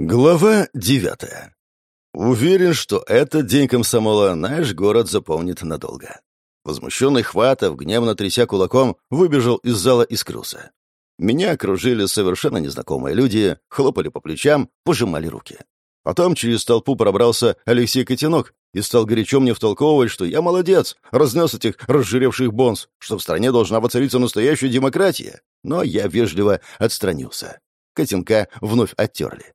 Глава девятая. Уверен, что этот день комсомола наш город запомнит надолго. Возмущенный Хватов, гневно тряся кулаком, выбежал из зала и скрылся. Меня окружили совершенно незнакомые люди, хлопали по плечам, пожимали руки. Потом через толпу пробрался Алексей Котенок и стал горячо мне втолковывать, что я молодец, разнес этих разжиревших бонс, что в стране должна воцариться настоящая демократия. Но я вежливо отстранился. Котенка вновь оттерли.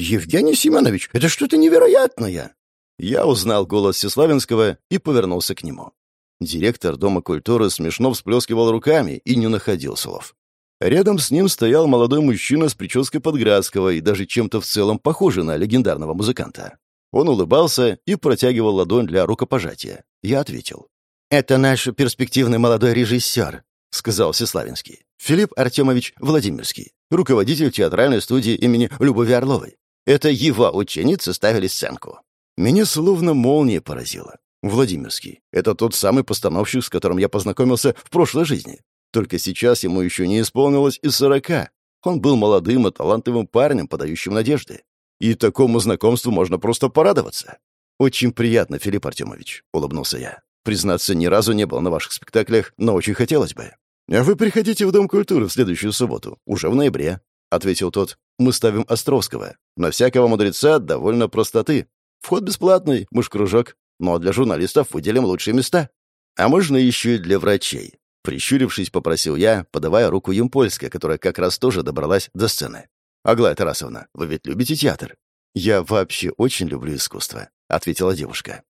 «Евгений Семенович, это что-то невероятное!» Я узнал голос Сеславинского и повернулся к нему. Директор Дома культуры смешно всплескивал руками и не находил слов. Рядом с ним стоял молодой мужчина с прической Подградского и даже чем-то в целом похожий на легендарного музыканта. Он улыбался и протягивал ладонь для рукопожатия. Я ответил. «Это наш перспективный молодой режиссер», — сказал Сеславинский. «Филипп Артемович Владимирский, руководитель театральной студии имени Любови Орловой. Это его ученицы ставили сценку. Меня словно молния поразила. Владимирский. Это тот самый постановщик, с которым я познакомился в прошлой жизни. Только сейчас ему еще не исполнилось и сорока. Он был молодым и талантливым парнем, подающим надежды. И такому знакомству можно просто порадоваться. «Очень приятно, Филипп Артемович», — улыбнулся я. «Признаться, ни разу не был на ваших спектаклях, но очень хотелось бы». «А вы приходите в Дом культуры в следующую субботу, уже в ноябре», — ответил тот. «Мы ставим Островского. На всякого мудреца довольно простоты. Вход бесплатный, муж-кружок. Но для журналистов выделим лучшие места. А можно еще и для врачей». Прищурившись, попросил я, подавая руку Юмпольской, которая как раз тоже добралась до сцены. «Аглая Тарасовна, вы ведь любите театр?» «Я вообще очень люблю искусство», — ответила девушка.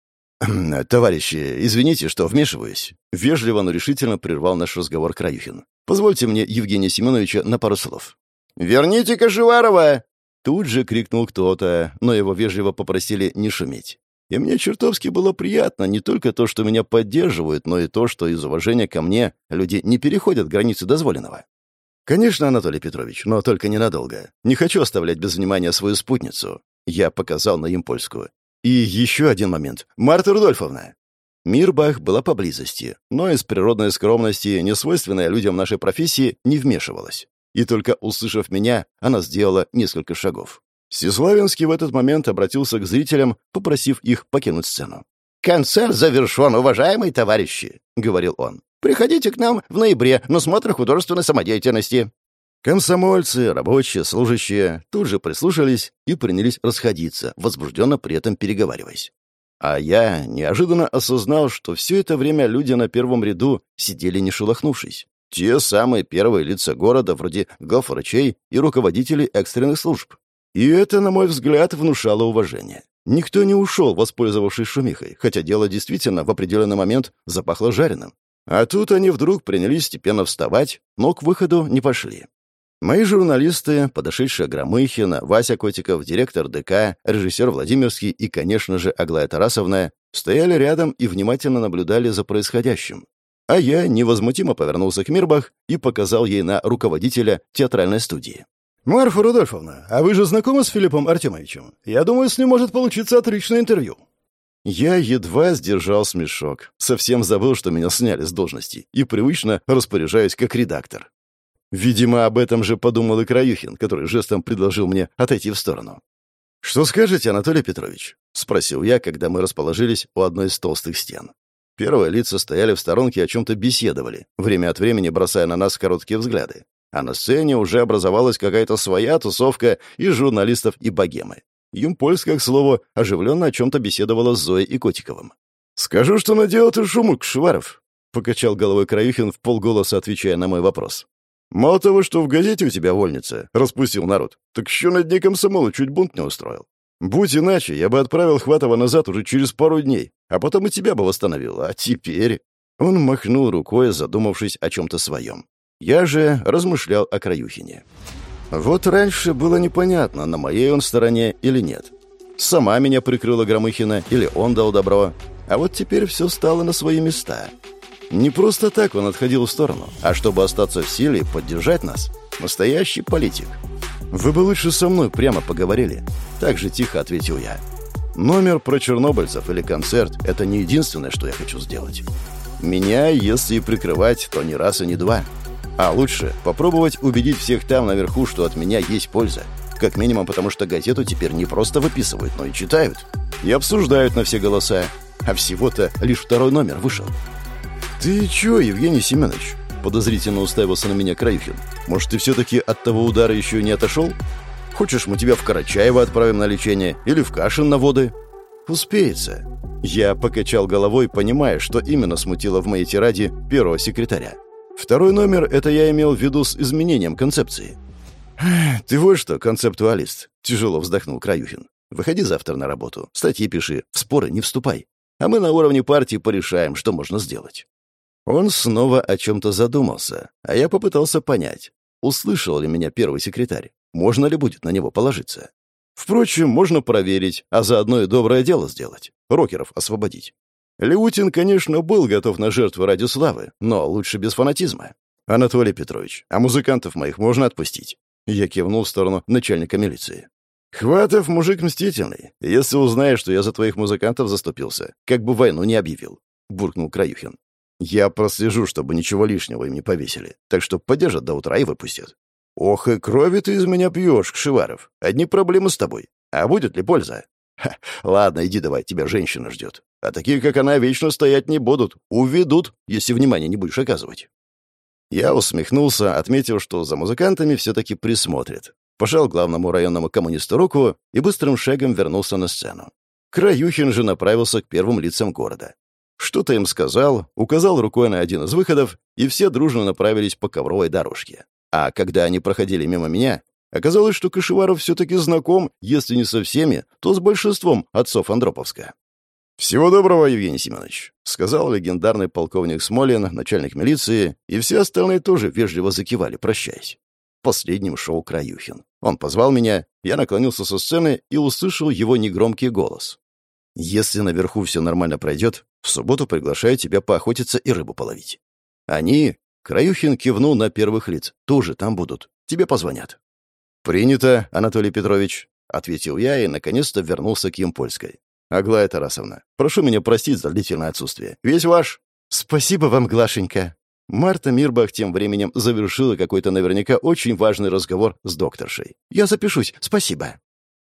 «Товарищи, извините, что вмешиваюсь». Вежливо, но решительно прервал наш разговор Краюхин. «Позвольте мне Евгения Семеновича на пару слов». «Верните Кожеварова!» Тут же крикнул кто-то, но его вежливо попросили не шуметь. И мне чертовски было приятно не только то, что меня поддерживают, но и то, что из уважения ко мне люди не переходят границы дозволенного. Конечно, Анатолий Петрович, но только ненадолго. Не хочу оставлять без внимания свою спутницу. Я показал на Импольскую. И еще один момент. Марта Рудольфовна. Мирбах была поблизости, но из природной скромности, несвойственной людям нашей профессии, не вмешивалась. И только услышав меня, она сделала несколько шагов. Сеславинский в этот момент обратился к зрителям, попросив их покинуть сцену. «Концерт завершен, уважаемые товарищи», — говорил он. «Приходите к нам в ноябре на смотр художественной самодеятельности». Комсомольцы, рабочие, служащие тут же прислушались и принялись расходиться, возбужденно при этом переговариваясь. А я неожиданно осознал, что все это время люди на первом ряду сидели не шелохнувшись. Те самые первые лица города, вроде главврачей и руководителей экстренных служб. И это, на мой взгляд, внушало уважение. Никто не ушел, воспользовавшись шумихой, хотя дело действительно в определенный момент запахло жареным. А тут они вдруг принялись степенно вставать, но к выходу не пошли. Мои журналисты, подошедшие Громыхина, Вася Котиков, директор ДК, режиссер Владимирский и, конечно же, Аглая Тарасовна, стояли рядом и внимательно наблюдали за происходящим. А я невозмутимо повернулся к Мирбах и показал ей на руководителя театральной студии. «Марфа Рудольфовна, а вы же знакомы с Филиппом Артемовичем? Я думаю, с ним может получиться отличное интервью». Я едва сдержал смешок. Совсем забыл, что меня сняли с должности, и привычно распоряжаюсь как редактор. Видимо, об этом же подумал и Краюхин, который жестом предложил мне отойти в сторону. «Что скажете, Анатолий Петрович?» — спросил я, когда мы расположились у одной из толстых стен. Первые лица стояли в сторонке и о чем-то беседовали, время от времени бросая на нас короткие взгляды. А на сцене уже образовалась какая-то своя тусовка из журналистов и богемы. Юмпольская, к слову, оживленно о чем-то беседовала с Зоей и Котиковым. «Скажу, что наделал ты шумок, Шваров», — покачал головой Краюхин в полголоса, отвечая на мой вопрос. «Мало того, что в газете у тебя вольница, распустил народ, так еще на дне комсомола чуть бунт не устроил. Будь иначе, я бы отправил Хватова назад уже через пару дней, а потом и тебя бы восстановил. А теперь...» Он махнул рукой, задумавшись о чем-то своем. Я же размышлял о Краюхине. Вот раньше было непонятно, на моей он стороне или нет. Сама меня прикрыла Громыхина или он дал добро. А вот теперь все стало на свои места. Не просто так он отходил в сторону, а чтобы остаться в силе и поддержать нас. Настоящий политик. «Вы бы лучше со мной прямо поговорили», — так же тихо ответил я. «Номер про чернобыльцев или концерт — это не единственное, что я хочу сделать. Меня, если и прикрывать, то не раз и не два. А лучше попробовать убедить всех там наверху, что от меня есть польза. Как минимум потому, что газету теперь не просто выписывают, но и читают. И обсуждают на все голоса. А всего-то лишь второй номер вышел. «Ты чё, Евгений Семенович?» Подозрительно уставился на меня Краюхин. «Может, ты все-таки от того удара еще не отошел? Хочешь, мы тебя в Карачаево отправим на лечение или в Кашин на воды?» «Успеется». Я покачал головой, понимая, что именно смутило в моей тираде первого секретаря. Второй номер — это я имел в виду с изменением концепции. «Ты вот что, концептуалист», — тяжело вздохнул Краюхин. «Выходи завтра на работу, статьи пиши, в споры не вступай. А мы на уровне партии порешаем, что можно сделать». Он снова о чем-то задумался, а я попытался понять, услышал ли меня первый секретарь, можно ли будет на него положиться. Впрочем, можно проверить, а заодно и доброе дело сделать, рокеров освободить. Леутин, конечно, был готов на жертвы ради славы, но лучше без фанатизма. «Анатолий Петрович, а музыкантов моих можно отпустить?» Я кивнул в сторону начальника милиции. «Хватов мужик мстительный. Если узнаешь, что я за твоих музыкантов заступился, как бы войну не объявил», — буркнул Краюхин. «Я прослежу, чтобы ничего лишнего им не повесили, так что подержат до утра и выпустят». «Ох, и крови ты из меня пьешь, Кшеваров. Одни проблемы с тобой. А будет ли польза?» Ха, ладно, иди давай, тебя женщина ждет. А такие, как она, вечно стоять не будут. Уведут, если внимания не будешь оказывать. Я усмехнулся, отметив, что за музыкантами все-таки присмотрят. Пожал главному районному коммунисту руку и быстрым шагом вернулся на сцену. Краюхин же направился к первым лицам города. Что-то им сказал, указал рукой на один из выходов, и все дружно направились по ковровой дорожке. А когда они проходили мимо меня, Оказалось, что Кашеваров все-таки знаком, если не со всеми, то с большинством отцов Андроповска. «Всего доброго, Евгений Семенович», — сказал легендарный полковник Смолин, начальник милиции, и все остальные тоже вежливо закивали, прощаясь. Последним шел Краюхин. Он позвал меня, я наклонился со сцены и услышал его негромкий голос. «Если наверху все нормально пройдет, в субботу приглашаю тебя поохотиться и рыбу половить». Они, Краюхин кивнул на первых лиц, тоже там будут. Тебе позвонят. «Принято, Анатолий Петрович», — ответил я и, наконец-то, вернулся к Емпольской. «Аглая Тарасовна, прошу меня простить за длительное отсутствие. Весь ваш». «Спасибо вам, Глашенька». Марта Мирбах тем временем завершила какой-то наверняка очень важный разговор с докторшей. «Я запишусь, спасибо».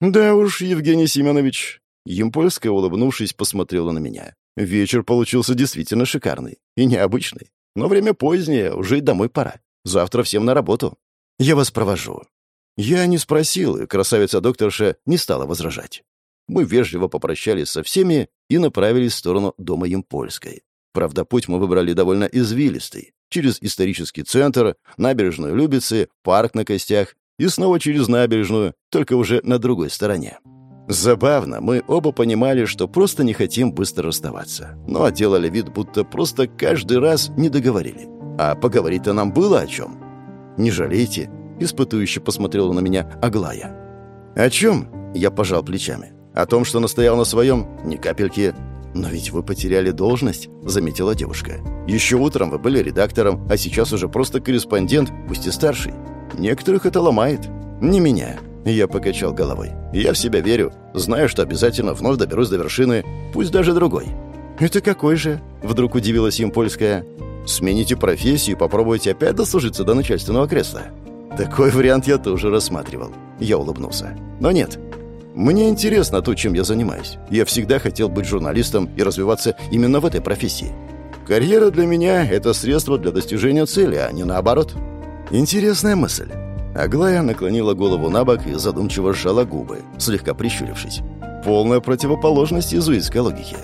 «Да уж, Евгений Семенович». Емпольская, улыбнувшись, посмотрела на меня. Вечер получился действительно шикарный и необычный. Но время позднее, уже и домой пора. Завтра всем на работу. Я вас провожу. Я не спросил, и красавица-докторша не стала возражать. Мы вежливо попрощались со всеми и направились в сторону дома Емпольской. Правда, путь мы выбрали довольно извилистый. Через исторический центр, набережную Любицы, парк на костях и снова через набережную, только уже на другой стороне. Забавно, мы оба понимали, что просто не хотим быстро расставаться. Но делали вид, будто просто каждый раз не договорили. А поговорить-то нам было о чем. Не жалейте, Испытующе посмотрела на меня Аглая. «О чем?» Я пожал плечами. «О том, что настоял на своем? Ни капельки. Но ведь вы потеряли должность», — заметила девушка. «Еще утром вы были редактором, а сейчас уже просто корреспондент, пусть и старший. Некоторых это ломает. Не меня». Я покачал головой. «Я в себя верю. Знаю, что обязательно вновь доберусь до вершины, пусть даже другой». «Это какой же?» — вдруг удивилась им польская. «Смените профессию и попробуйте опять дослужиться до начальственного кресла». Такой вариант я тоже рассматривал. Я улыбнулся. Но нет. Мне интересно то, чем я занимаюсь. Я всегда хотел быть журналистом и развиваться именно в этой профессии. Карьера для меня — это средство для достижения цели, а не наоборот. Интересная мысль. Аглая наклонила голову на бок и задумчиво сжала губы, слегка прищурившись. Полная противоположность изуитской логике.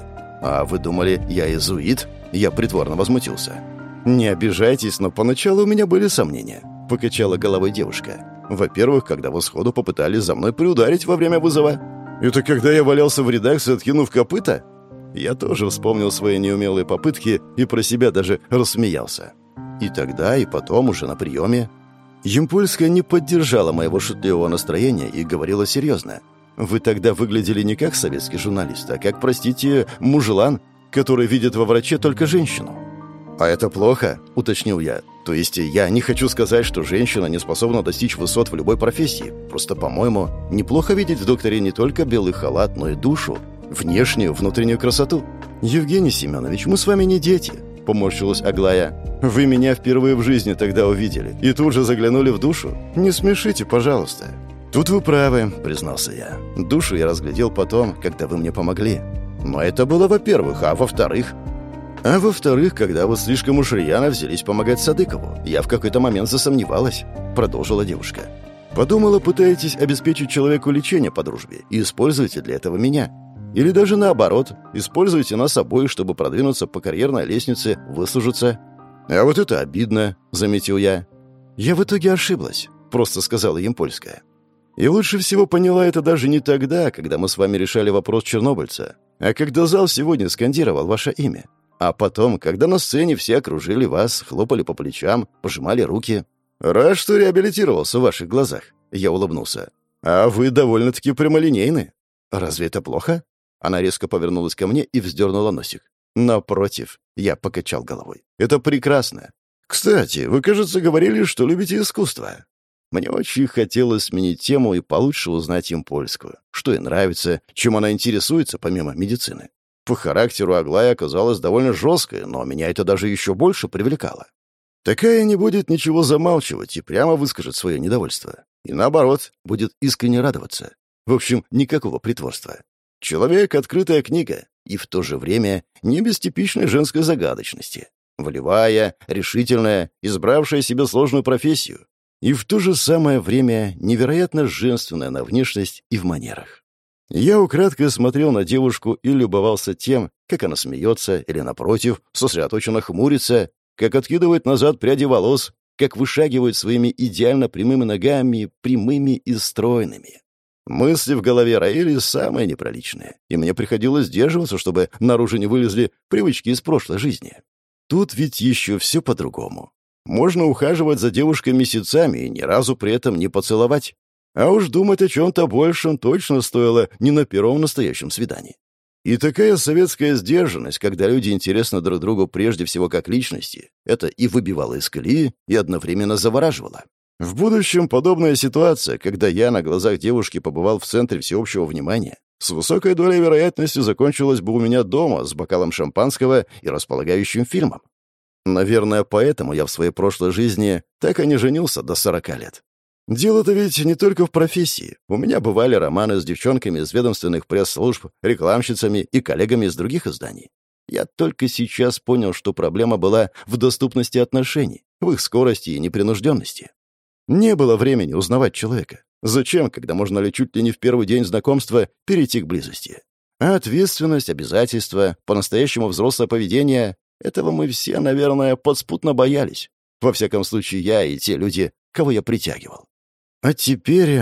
«А вы думали, я изуит?» Я притворно возмутился. «Не обижайтесь, но поначалу у меня были сомнения. — покачала головой девушка. «Во-первых, когда вы сходу попытались за мной приударить во время вызова. Это когда я валялся в редакции, откинув копыта?» Я тоже вспомнил свои неумелые попытки и про себя даже рассмеялся. И тогда, и потом, уже на приеме. Емпольская не поддержала моего шутливого настроения и говорила серьезно. «Вы тогда выглядели не как советский журналист, а как, простите, мужелан, который видит во враче только женщину». «А это плохо?» — уточнил я. То есть я не хочу сказать, что женщина не способна достичь высот в любой профессии. Просто, по-моему, неплохо видеть в докторе не только белый халат, но и душу, внешнюю, внутреннюю красоту. «Евгений Семенович, мы с вами не дети», — поморщилась Аглая. «Вы меня впервые в жизни тогда увидели и тут же заглянули в душу? Не смешите, пожалуйста». «Тут вы правы», — признался я. «Душу я разглядел потом, когда вы мне помогли. Но это было во-первых, а во-вторых...» «А во-вторых, когда вы слишком уж рьяно взялись помогать Садыкову, я в какой-то момент засомневалась», — продолжила девушка. «Подумала, пытаетесь обеспечить человеку лечение по дружбе и используете для этого меня. Или даже наоборот, используйте нас обоих, чтобы продвинуться по карьерной лестнице, выслужиться. А вот это обидно, заметил я. Я в итоге ошиблась, просто сказала им польская. И лучше всего поняла это даже не тогда, когда мы с вами решали вопрос чернобыльца, а когда зал сегодня скандировал ваше имя. А потом, когда на сцене все окружили вас, хлопали по плечам, пожимали руки. Рад, что реабилитировался в ваших глазах. Я улыбнулся. А вы довольно-таки прямолинейны. Разве это плохо? Она резко повернулась ко мне и вздернула носик. «Напротив», — я покачал головой. «Это прекрасно. Кстати, вы, кажется, говорили, что любите искусство». Мне очень хотелось сменить тему и получше узнать им польскую. Что ей нравится, чем она интересуется, помимо медицины. По характеру Аглая оказалась довольно жесткой, но меня это даже еще больше привлекало. Такая не будет ничего замалчивать и прямо выскажет свое недовольство. И наоборот, будет искренне радоваться. В общем, никакого притворства. Человек — открытая книга, и в то же время не без типичной женской загадочности. Волевая, решительная, избравшая себе сложную профессию. И в то же самое время невероятно женственная на внешность и в манерах. Я украдкой смотрел на девушку и любовался тем, как она смеется или, напротив, сосредоточенно хмурится, как откидывает назад пряди волос, как вышагивает своими идеально прямыми ногами, прямыми и стройными. Мысли в голове роились самые непроличные, и мне приходилось сдерживаться, чтобы наружу не вылезли привычки из прошлой жизни. Тут ведь еще все по-другому. Можно ухаживать за девушкой месяцами и ни разу при этом не поцеловать. А уж думать о чем-то большем точно стоило не на первом настоящем свидании. И такая советская сдержанность, когда люди интересны друг другу прежде всего как личности, это и выбивало из колеи, и одновременно завораживало. В будущем подобная ситуация, когда я на глазах девушки побывал в центре всеобщего внимания, с высокой долей вероятности закончилась бы у меня дома с бокалом шампанского и располагающим фильмом. Наверное, поэтому я в своей прошлой жизни так и не женился до 40 лет. Дело-то ведь не только в профессии. У меня бывали романы с девчонками из ведомственных пресс-служб, рекламщицами и коллегами из других изданий. Я только сейчас понял, что проблема была в доступности отношений, в их скорости и непринужденности. Не было времени узнавать человека. Зачем, когда можно ли чуть ли не в первый день знакомства перейти к близости? А ответственность, обязательства, по-настоящему взрослое поведение — этого мы все, наверное, подспутно боялись. Во всяком случае, я и те люди, кого я притягивал. А теперь...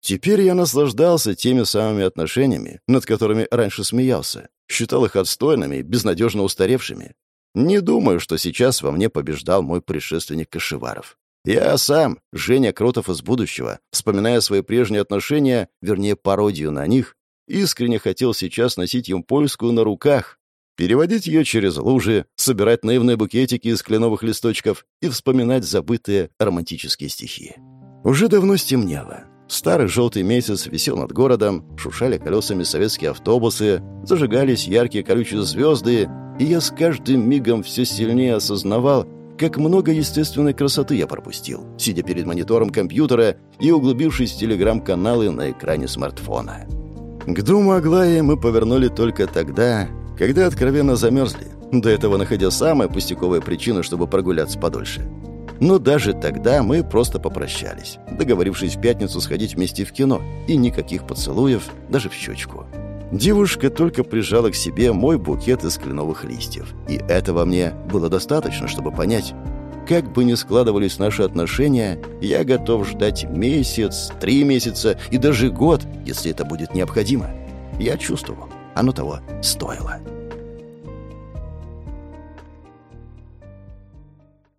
Теперь я наслаждался теми самыми отношениями, над которыми раньше смеялся. Считал их отстойными, безнадежно устаревшими. Не думаю, что сейчас во мне побеждал мой предшественник Кашеваров. Я сам, Женя Кротов из будущего, вспоминая свои прежние отношения, вернее, пародию на них, искренне хотел сейчас носить им польскую на руках, переводить ее через лужи, собирать наивные букетики из кленовых листочков и вспоминать забытые романтические стихи. Уже давно стемнело. Старый желтый месяц висел над городом, шушали колесами советские автобусы, зажигались яркие колючие звезды, и я с каждым мигом все сильнее осознавал, как много естественной красоты я пропустил, сидя перед монитором компьютера и углубившись в телеграм-каналы на экране смартфона. К дому Аглаи мы повернули только тогда, когда откровенно замерзли, до этого находя самые пустяковые причины, чтобы прогуляться подольше. Но даже тогда мы просто попрощались, договорившись в пятницу сходить вместе в кино, и никаких поцелуев, даже в щечку. Девушка только прижала к себе мой букет из кленовых листьев. И этого мне было достаточно, чтобы понять, как бы ни складывались наши отношения, я готов ждать месяц, три месяца и даже год, если это будет необходимо. Я чувствовал, оно того стоило.